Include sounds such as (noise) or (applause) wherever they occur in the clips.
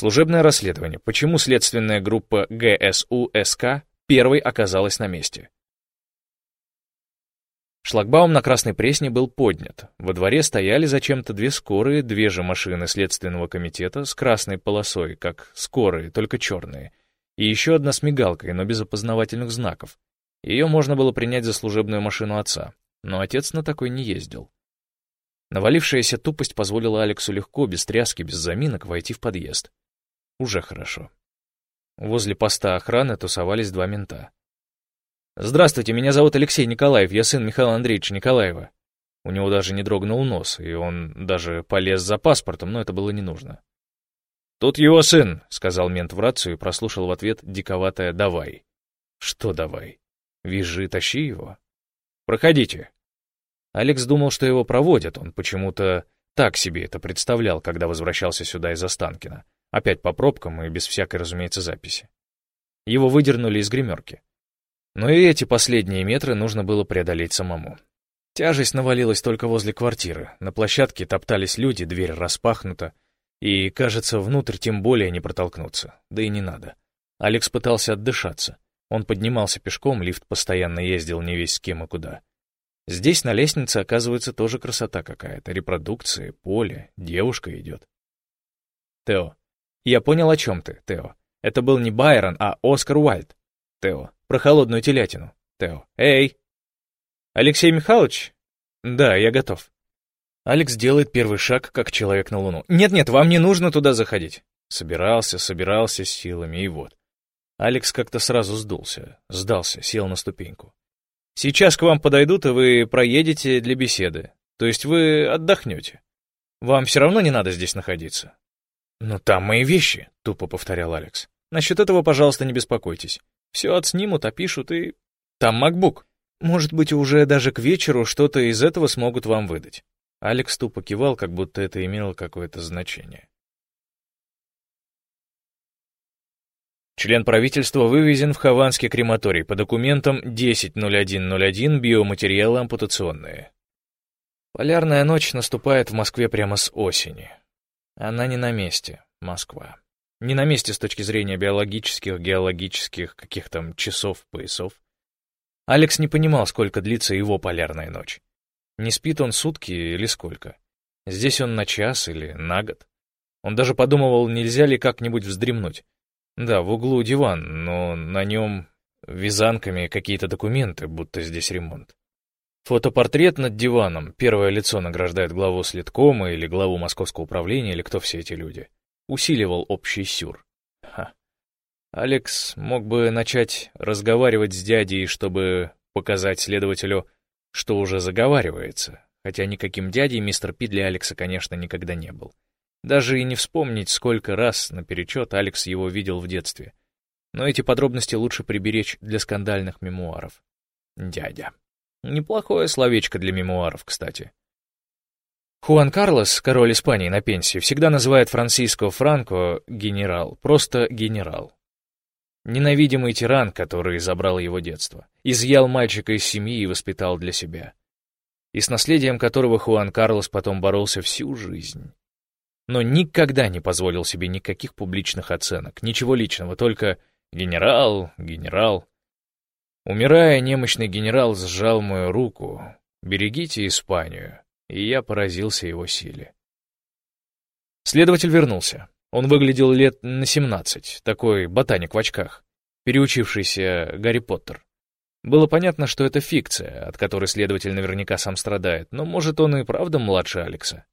Служебное расследование. Почему следственная группа ГСУ СК первой оказалась на месте? Шлагбаум на Красной Пресне был поднят. Во дворе стояли зачем-то две скорые, две же машины Следственного комитета с красной полосой, как скорые, только черные, и еще одна с мигалкой, но без опознавательных знаков. Ее можно было принять за служебную машину отца, но отец на такой не ездил. Навалившаяся тупость позволила Алексу легко, без тряски, без заминок войти в подъезд. Уже хорошо. Возле поста охраны тусовались два мента. «Здравствуйте, меня зовут Алексей Николаев, я сын Михаила Андреевича Николаева». У него даже не дрогнул нос, и он даже полез за паспортом, но это было не нужно. «Тут его сын», — сказал мент в рацию и прослушал в ответ диковатое «давай». «Что давай? Вижи, тащи его». «Проходите». Алекс думал, что его проводят, он почему-то так себе это представлял, когда возвращался сюда из Останкина. Опять по пробкам и без всякой, разумеется, записи. Его выдернули из гримерки. Но и эти последние метры нужно было преодолеть самому. Тяжесть навалилась только возле квартиры. На площадке топтались люди, дверь распахнута. И, кажется, внутрь тем более не протолкнуться. Да и не надо. Алекс пытался отдышаться. Он поднимался пешком, лифт постоянно ездил не весь с кем и куда. Здесь на лестнице, оказывается, тоже красота какая-то. Репродукция, поле, девушка идет. Тео. Я понял, о чем ты, Тео. Это был не Байрон, а Оскар Уальд. Тео. Про холодную телятину. Тео. Эй! Алексей Михайлович? Да, я готов. Алекс делает первый шаг, как человек на Луну. Нет-нет, вам не нужно туда заходить. Собирался, собирался силами, и вот. Алекс как-то сразу сдулся, сдался, сел на ступеньку. Сейчас к вам подойдут, и вы проедете для беседы. То есть вы отдохнете. Вам все равно не надо здесь находиться. «Но там мои вещи», — тупо повторял Алекс. «Насчет этого, пожалуйста, не беспокойтесь. Все отснимут, опишут и... Там MacBook. Может быть, уже даже к вечеру что-то из этого смогут вам выдать. Алекс тупо кивал, как будто это имело какое-то значение. Член правительства вывезен в Хованский крематорий по документам 10.01.01 биоматериалы ампутационные. Полярная ночь наступает в Москве прямо с осени. Она не на месте, Москва. Не на месте с точки зрения биологических, геологических, каких там часов, поясов. Алекс не понимал, сколько длится его полярная ночь. Не спит он сутки или сколько. Здесь он на час или на год. Он даже подумывал, нельзя ли как-нибудь вздремнуть. Да, в углу диван, но на нем вязанками какие-то документы, будто здесь ремонт. Фотопортрет над диваном, первое лицо награждает главу следкома или главу московского управления, или кто все эти люди усиливал общий сюр. Ха. Алекс мог бы начать разговаривать с дядей, чтобы показать следователю, что уже заговаривается, хотя никаким дядей мистер Пи для Алекса, конечно, никогда не был. Даже и не вспомнить, сколько раз наперечет Алекс его видел в детстве. Но эти подробности лучше приберечь для скандальных мемуаров. Дядя. Неплохое словечко для мемуаров, кстати. Хуан Карлос, король Испании на пенсии, всегда называет Франциско Франко генерал, просто генерал. Ненавидимый тиран, который забрал его детство, изъял мальчика из семьи и воспитал для себя. И с наследием которого Хуан Карлос потом боролся всю жизнь. Но никогда не позволил себе никаких публичных оценок, ничего личного, только «генерал, генерал». Умирая, немощный генерал сжал мою руку. «Берегите Испанию» и я поразился его силе. Следователь вернулся. Он выглядел лет на семнадцать, такой ботаник в очках, переучившийся Гарри Поттер. Было понятно, что это фикция, от которой следователь наверняка сам страдает, но, может, он и правда младше Алекса.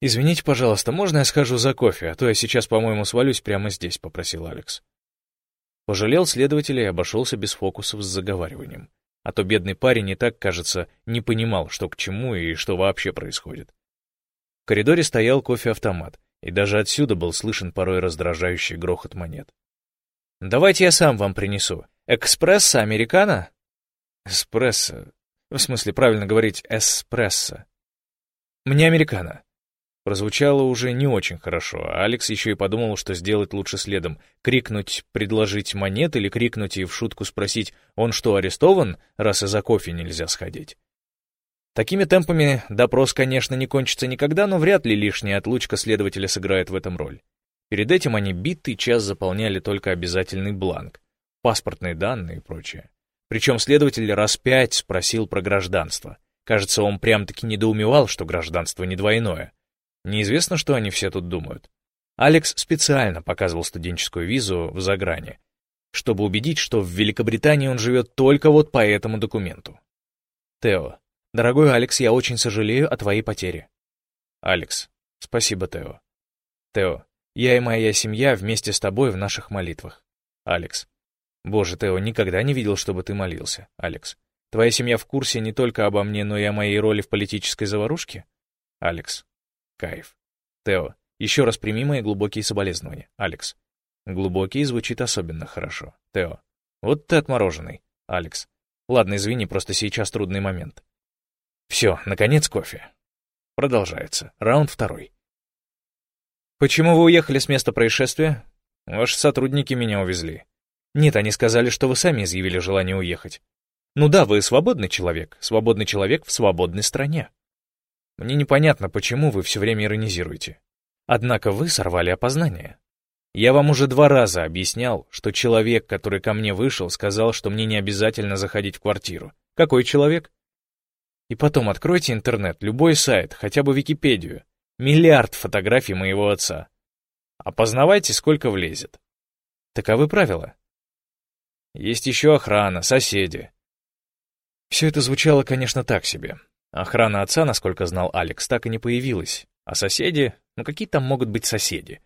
«Извините, пожалуйста, можно я схожу за кофе, а то я сейчас, по-моему, свалюсь прямо здесь», — попросил Алекс. Пожалел следователя и обошелся без фокусов с заговариванием а то бедный парень и так, кажется, не понимал, что к чему и что вообще происходит. В коридоре стоял кофе-автомат, и даже отсюда был слышен порой раздражающий грохот монет. «Давайте я сам вам принесу. Экспресса американо?» «Эспрессо. В смысле, правильно говорить, эспрессо. Мне американо. Прозвучало уже не очень хорошо, а Алекс еще и подумал, что сделать лучше следом. Крикнуть «предложить монет» или крикнуть и в шутку спросить «он что, арестован, раз из-за кофе нельзя сходить?» Такими темпами допрос, конечно, не кончится никогда, но вряд ли лишняя отлучка следователя сыграет в этом роль. Перед этим они битый час заполняли только обязательный бланк, паспортные данные и прочее. Причем следователь раз пять спросил про гражданство. Кажется, он прям-таки недоумевал, что гражданство не двойное. Неизвестно, что они все тут думают. Алекс специально показывал студенческую визу в загране, чтобы убедить, что в Великобритании он живет только вот по этому документу. Тео, дорогой Алекс, я очень сожалею о твоей потере. Алекс, спасибо, Тео. Тео, я и моя семья вместе с тобой в наших молитвах. Алекс. Боже, Тео, никогда не видел, чтобы ты молился. Алекс. Твоя семья в курсе не только обо мне, но и о моей роли в политической заварушке? Алекс. Кайф. Тео, еще раз прими мои глубокие соболезнования. Алекс. Глубокий звучит особенно хорошо. Тео. Вот ты отмороженный. Алекс. Ладно, извини, просто сейчас трудный момент. Все, наконец кофе. Продолжается. Раунд второй. Почему вы уехали с места происшествия? Ваши сотрудники меня увезли. Нет, они сказали, что вы сами изъявили желание уехать. Ну да, вы свободный человек, свободный человек в свободной стране. Мне непонятно, почему вы все время иронизируете. Однако вы сорвали опознание. Я вам уже два раза объяснял, что человек, который ко мне вышел, сказал, что мне не обязательно заходить в квартиру. Какой человек? И потом откройте интернет, любой сайт, хотя бы Википедию. Миллиард фотографий моего отца. Опознавайте, сколько влезет. Таковы правила. Есть еще охрана, соседи. Все это звучало, конечно, так себе. Охрана отца, насколько знал Алекс, так и не появилась. А соседи? Ну какие там могут быть соседи?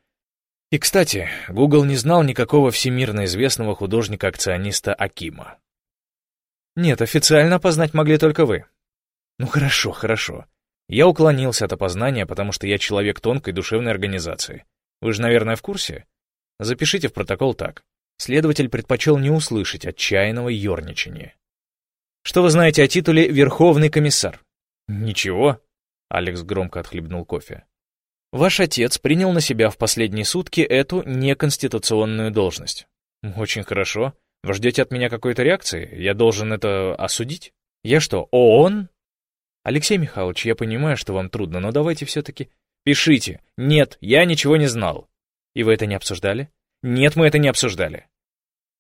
И, кстати, Google не знал никакого всемирно известного художника-акциониста Акима. Нет, официально опознать могли только вы. Ну хорошо, хорошо. Я уклонился от опознания, потому что я человек тонкой душевной организации. Вы же, наверное, в курсе? Запишите в протокол так. Следователь предпочел не услышать отчаянного ерничания. Что вы знаете о титуле «Верховный комиссар»? Ничего. Алекс громко отхлебнул кофе. Ваш отец принял на себя в последние сутки эту неконституционную должность. Очень хорошо. Вы ждете от меня какой-то реакции? Я должен это осудить? Я что, ООН? Алексей Михайлович, я понимаю, что вам трудно, но давайте все-таки... Пишите. Нет, я ничего не знал. И вы это не обсуждали? Нет, мы это не обсуждали.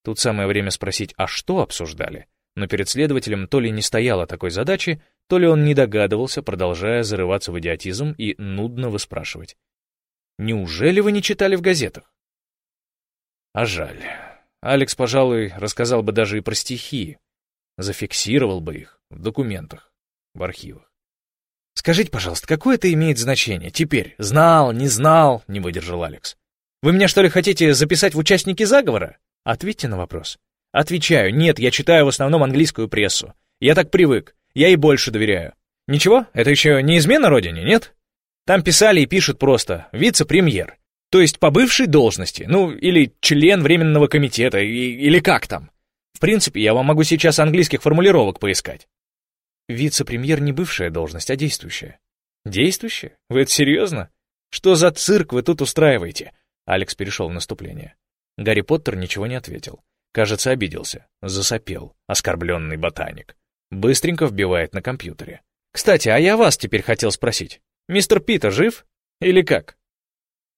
Тут самое время спросить, а что обсуждали? Но перед следователем то ли не стояло такой задачи, то ли он не догадывался, продолжая зарываться в идиотизм и нудно выспрашивать. «Неужели вы не читали в газетах?» А жаль. Алекс, пожалуй, рассказал бы даже и про стихи. Зафиксировал бы их в документах, в архивах. «Скажите, пожалуйста, какое это имеет значение? Теперь, знал, не знал?» — не выдержал Алекс. «Вы меня, что ли, хотите записать в участники заговора? Ответьте на вопрос». «Отвечаю, нет, я читаю в основном английскую прессу. Я так привык. Я ей больше доверяю. Ничего, это еще не измена родине, нет? Там писали и пишут просто «вице-премьер». То есть по бывшей должности, ну, или член временного комитета, и, или как там. В принципе, я вам могу сейчас английских формулировок поискать. Вице-премьер не бывшая должность, а действующая. Действующая? Вы это серьезно? Что за цирк вы тут устраиваете? Алекс перешел в наступление. Гарри Поттер ничего не ответил. Кажется, обиделся. Засопел, оскорбленный ботаник. Быстренько вбивает на компьютере. «Кстати, а я вас теперь хотел спросить. Мистер Пита жив? Или как?»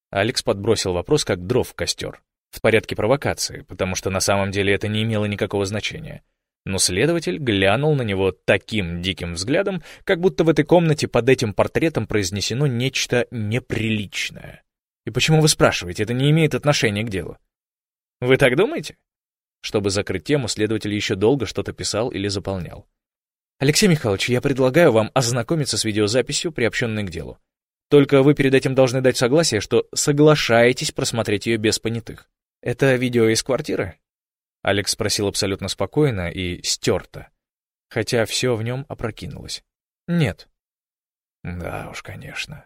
Алекс подбросил вопрос как дров в костер. В порядке провокации, потому что на самом деле это не имело никакого значения. Но следователь глянул на него таким диким взглядом, как будто в этой комнате под этим портретом произнесено нечто неприличное. И почему вы спрашиваете, это не имеет отношения к делу? Вы так думаете? Чтобы закрыть тему, следователь еще долго что-то писал или заполнял. Алексей Михайлович, я предлагаю вам ознакомиться с видеозаписью, приобщенной к делу. Только вы перед этим должны дать согласие, что соглашаетесь просмотреть ее без понятых. Это видео из квартиры? Алекс спросил абсолютно спокойно и стерто, хотя все в нем опрокинулось. Нет. Да уж, конечно.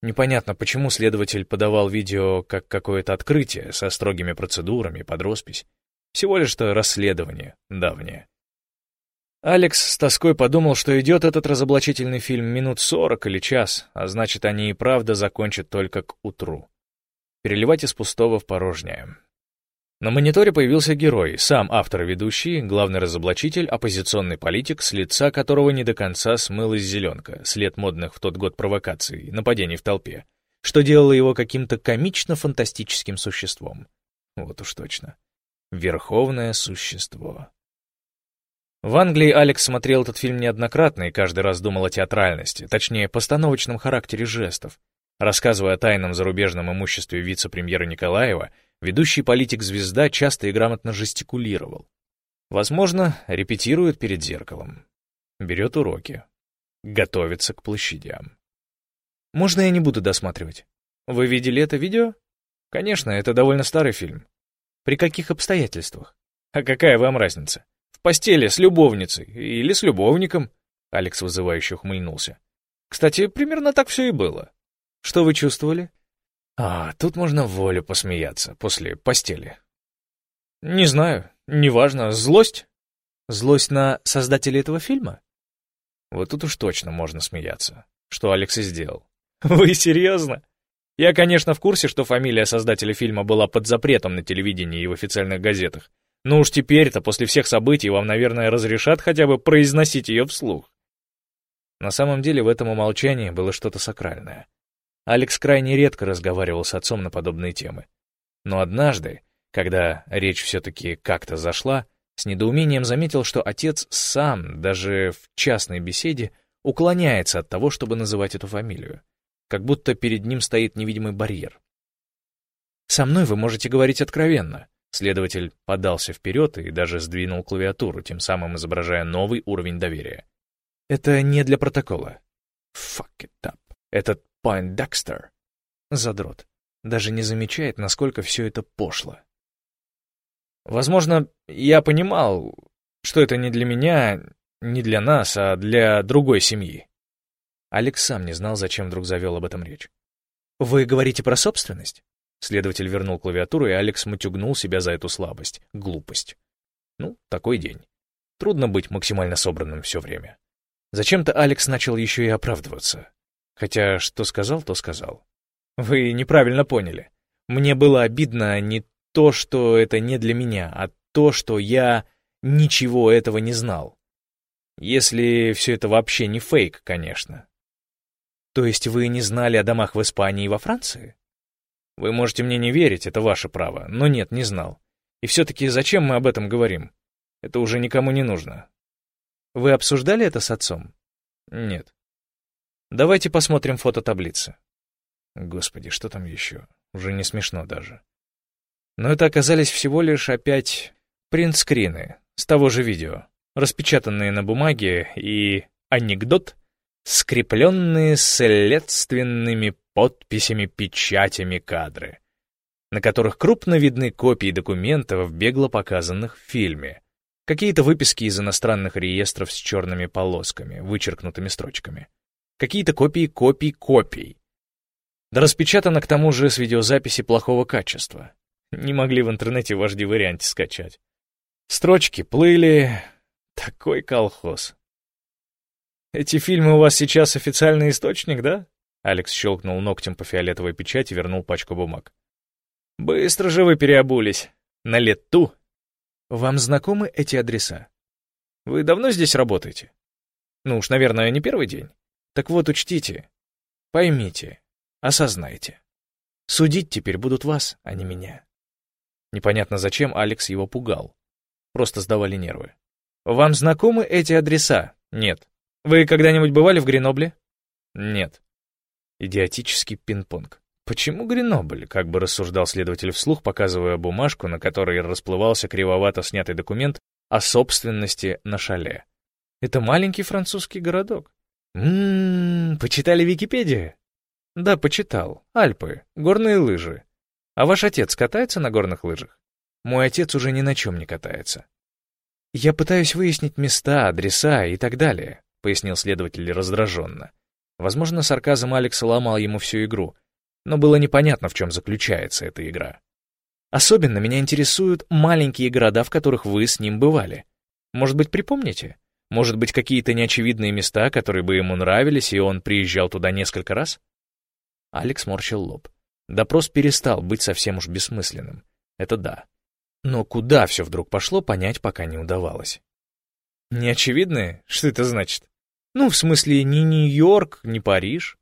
Непонятно, почему следователь подавал видео как какое-то открытие со строгими процедурами под роспись. Всего лишь-то расследование давнее. Алекс с тоской подумал, что идет этот разоблачительный фильм минут сорок или час, а значит, они и правда закончат только к утру. Переливать из пустого в порожнее. На мониторе появился герой, сам автор-ведущий, главный разоблачитель, оппозиционный политик, с лица которого не до конца смылась зеленка, след модных в тот год провокаций, нападений в толпе. что делало его каким-то комично-фантастическим существом. Вот уж точно. Верховное существо. В Англии Алекс смотрел этот фильм неоднократно и каждый раз думал о театральности, точнее, постановочном характере жестов. Рассказывая о тайном зарубежном имуществе вице-премьера Николаева, ведущий политик-звезда часто и грамотно жестикулировал. Возможно, репетирует перед зеркалом. Берет уроки. Готовится к площадям. Можно я не буду досматривать? Вы видели это видео? Конечно, это довольно старый фильм. При каких обстоятельствах? А какая вам разница? В постели с любовницей или с любовником? Алекс вызывающе ухмыльнулся. Кстати, примерно так все и было. Что вы чувствовали? А, тут можно волю посмеяться после постели. Не знаю, неважно, злость? Злость на создателя этого фильма? Вот тут уж точно можно смеяться, что Алекс и сделал. (laughs) Вы серьезно? Я, конечно, в курсе, что фамилия создателя фильма была под запретом на телевидении и в официальных газетах. Но уж теперь-то, после всех событий, вам, наверное, разрешат хотя бы произносить ее вслух. На самом деле в этом умолчании было что-то сакральное. Алекс крайне редко разговаривал с отцом на подобные темы. Но однажды, когда речь все-таки как-то зашла, с недоумением заметил, что отец сам, даже в частной беседе, уклоняется от того, чтобы называть эту фамилию как будто перед ним стоит невидимый барьер. «Со мной вы можете говорить откровенно», Следователь подался вперед и даже сдвинул клавиатуру, тем самым изображая новый уровень доверия. «Это не для протокола». «Fuck it up». Этот Пайн Декстер. Задрот. Даже не замечает, насколько все это пошло. Возможно, я понимал, что это не для меня, не для нас, а для другой семьи. Алекс сам не знал, зачем вдруг завел об этом речь. «Вы говорите про собственность?» Следователь вернул клавиатуру, и Алекс мутюгнул себя за эту слабость, глупость. Ну, такой день. Трудно быть максимально собранным все время. Зачем-то Алекс начал еще и оправдываться. Хотя, что сказал, то сказал. Вы неправильно поняли. Мне было обидно не то, что это не для меня, а то, что я ничего этого не знал. Если все это вообще не фейк, конечно. То есть вы не знали о домах в Испании и во Франции? Вы можете мне не верить, это ваше право, но нет, не знал. И все-таки зачем мы об этом говорим? Это уже никому не нужно. Вы обсуждали это с отцом? Нет. Давайте посмотрим фото таблицы. Господи, что там еще? Уже не смешно даже. Но это оказались всего лишь опять принтскрины с того же видео, распечатанные на бумаге и анекдот скрепленные следственными подписями-печатями кадры, на которых крупно видны копии документов, бегло показанных в фильме, какие-то выписки из иностранных реестров с черными полосками, вычеркнутыми строчками, какие-то копии копий копий. Да распечатано к тому же с видеозаписи плохого качества. Не могли в интернете вожди варианте скачать. Строчки плыли... Такой колхоз. «Эти фильмы у вас сейчас официальный источник, да?» Алекс щелкнул ногтем по фиолетовой печати и вернул пачку бумаг. «Быстро же вы переобулись. На лету. Вам знакомы эти адреса? Вы давно здесь работаете? Ну уж, наверное, не первый день. Так вот, учтите, поймите, осознайте. Судить теперь будут вас, а не меня». Непонятно зачем Алекс его пугал. Просто сдавали нервы. «Вам знакомы эти адреса?» «Нет». Вы когда-нибудь бывали в Гренобле? Нет. Идиотический пинг-понг. Почему Гренобль? Как бы рассуждал следователь вслух, показывая бумажку, на которой расплывался кривовато снятый документ о собственности на шале. Это маленький французский городок. Ммм, почитали Википедию? Да, почитал. Альпы, горные лыжи. А ваш отец катается на горных лыжах? Мой отец уже ни на чем не катается. Я пытаюсь выяснить места, адреса и так далее. — пояснил следователь раздраженно. Возможно, сарказм Алекса ломал ему всю игру, но было непонятно, в чем заключается эта игра. Особенно меня интересуют маленькие города, в которых вы с ним бывали. Может быть, припомните? Может быть, какие-то неочевидные места, которые бы ему нравились, и он приезжал туда несколько раз? Алекс морщил лоб. Допрос перестал быть совсем уж бессмысленным. Это да. Но куда все вдруг пошло, понять пока не удавалось. Неочевидные? Что это значит? Ну, в смысле, ни Нью-Йорк, ни Париж.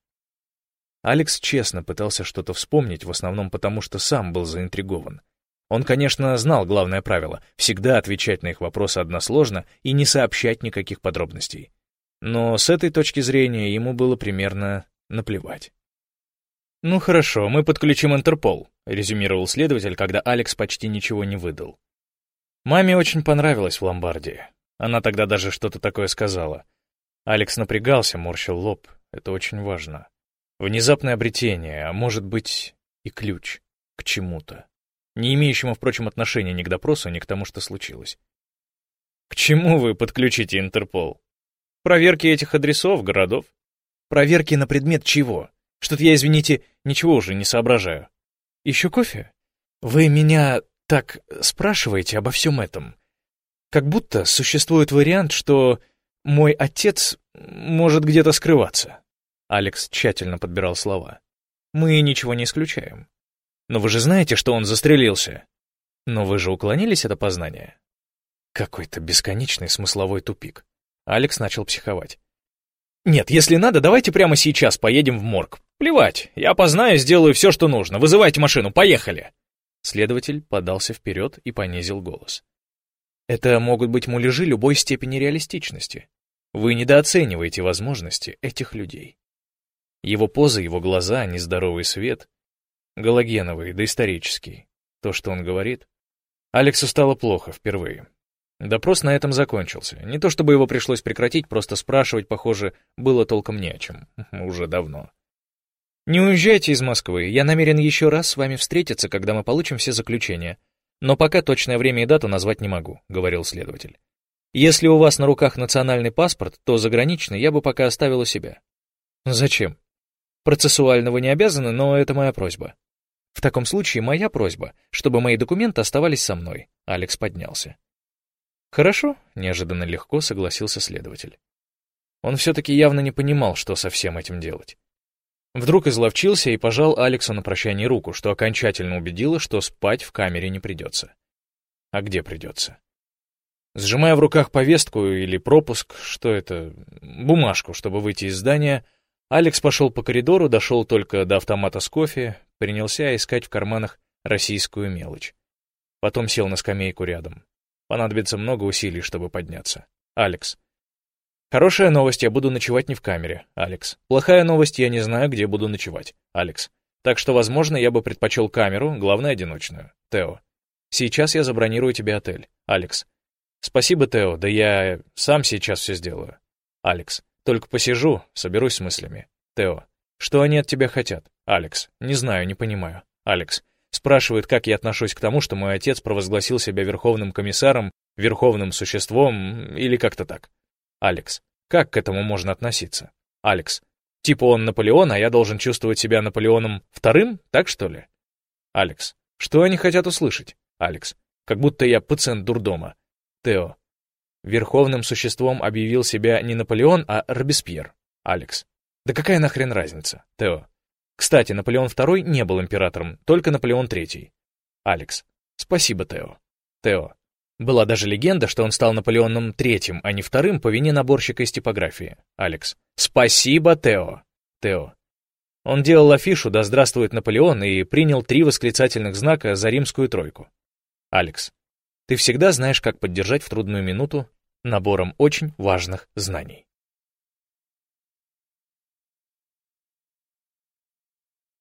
Алекс честно пытался что-то вспомнить, в основном потому, что сам был заинтригован. Он, конечно, знал главное правило — всегда отвечать на их вопросы односложно и не сообщать никаких подробностей. Но с этой точки зрения ему было примерно наплевать. «Ну хорошо, мы подключим Интерпол», — резюмировал следователь, когда Алекс почти ничего не выдал. Маме очень понравилось в Ломбардии. Она тогда даже что-то такое сказала. Алекс напрягался, морщил лоб. Это очень важно. Внезапное обретение, а может быть и ключ к чему-то не имеющему, впрочем, отношения ни к допросу, ни к тому, что случилось. К чему вы подключите Интерпол? Проверки этих адресов, городов? Проверки на предмет чего? Что-то я, извините, ничего уже не соображаю. Еще кофе? Вы меня так спрашиваете обо всем этом. Как будто существует вариант, что мой отец может где-то скрываться. Алекс тщательно подбирал слова. Мы ничего не исключаем. Но вы же знаете, что он застрелился. Но вы же уклонились от опознания. Какой-то бесконечный смысловой тупик. Алекс начал психовать. «Нет, если надо, давайте прямо сейчас поедем в морг. Плевать, я опознаю, сделаю все, что нужно. Вызывайте машину, поехали!» Следователь подался вперед и понизил голос. «Это могут быть муляжи любой степени реалистичности. Вы недооцениваете возможности этих людей. Его поза, его глаза, нездоровый свет галогеновый, доисторический. То, что он говорит. Алексу стало плохо впервые. Допрос на этом закончился. Не то чтобы его пришлось прекратить, просто спрашивать, похоже, было толком не о чем. (laughs) Уже давно. «Не уезжайте из Москвы, я намерен еще раз с вами встретиться, когда мы получим все заключения. Но пока точное время и дату назвать не могу», — говорил следователь. «Если у вас на руках национальный паспорт, то заграничный я бы пока оставил у себя». «Зачем?» «Процессуального не обязаны, но это моя просьба». В таком случае моя просьба, чтобы мои документы оставались со мной. Алекс поднялся. Хорошо, неожиданно легко согласился следователь. Он все-таки явно не понимал, что со всем этим делать. Вдруг изловчился и пожал Алексу на прощание руку, что окончательно убедило, что спать в камере не придется. А где придется? Сжимая в руках повестку или пропуск, что это, бумажку, чтобы выйти из здания, Алекс пошел по коридору, дошел только до автомата с кофе, принялся искать в карманах российскую мелочь. Потом сел на скамейку рядом. Понадобится много усилий, чтобы подняться. Алекс. Хорошая новость, я буду ночевать не в камере. Алекс. Плохая новость, я не знаю, где буду ночевать. Алекс. Так что, возможно, я бы предпочел камеру, главное, одиночную. Тео. Сейчас я забронирую тебе отель. Алекс. Спасибо, Тео, да я сам сейчас все сделаю. Алекс. Только посижу, соберусь с мыслями. Тео. Что они от тебя хотят? Алекс. Не знаю, не понимаю. Алекс. Спрашивает, как я отношусь к тому, что мой отец провозгласил себя верховным комиссаром, верховным существом или как-то так. Алекс. Как к этому можно относиться? Алекс. Типа он Наполеон, а я должен чувствовать себя Наполеоном вторым, так что ли? Алекс. Что они хотят услышать? Алекс. Как будто я пациент дурдома. Тео. Верховным существом объявил себя не Наполеон, а Робеспьер. Алекс. Да какая нахрен разница, Тео? Кстати, Наполеон II не был императором, только Наполеон III. Алекс. Спасибо, Тео. Тео. Была даже легенда, что он стал Наполеоном III, а не вторым по вине наборщика из типографии. Алекс. Спасибо, Тео. Тео. Он делал афишу «Да здравствует Наполеон» и принял три восклицательных знака за римскую тройку. Алекс. Ты всегда знаешь, как поддержать в трудную минуту набором очень важных знаний.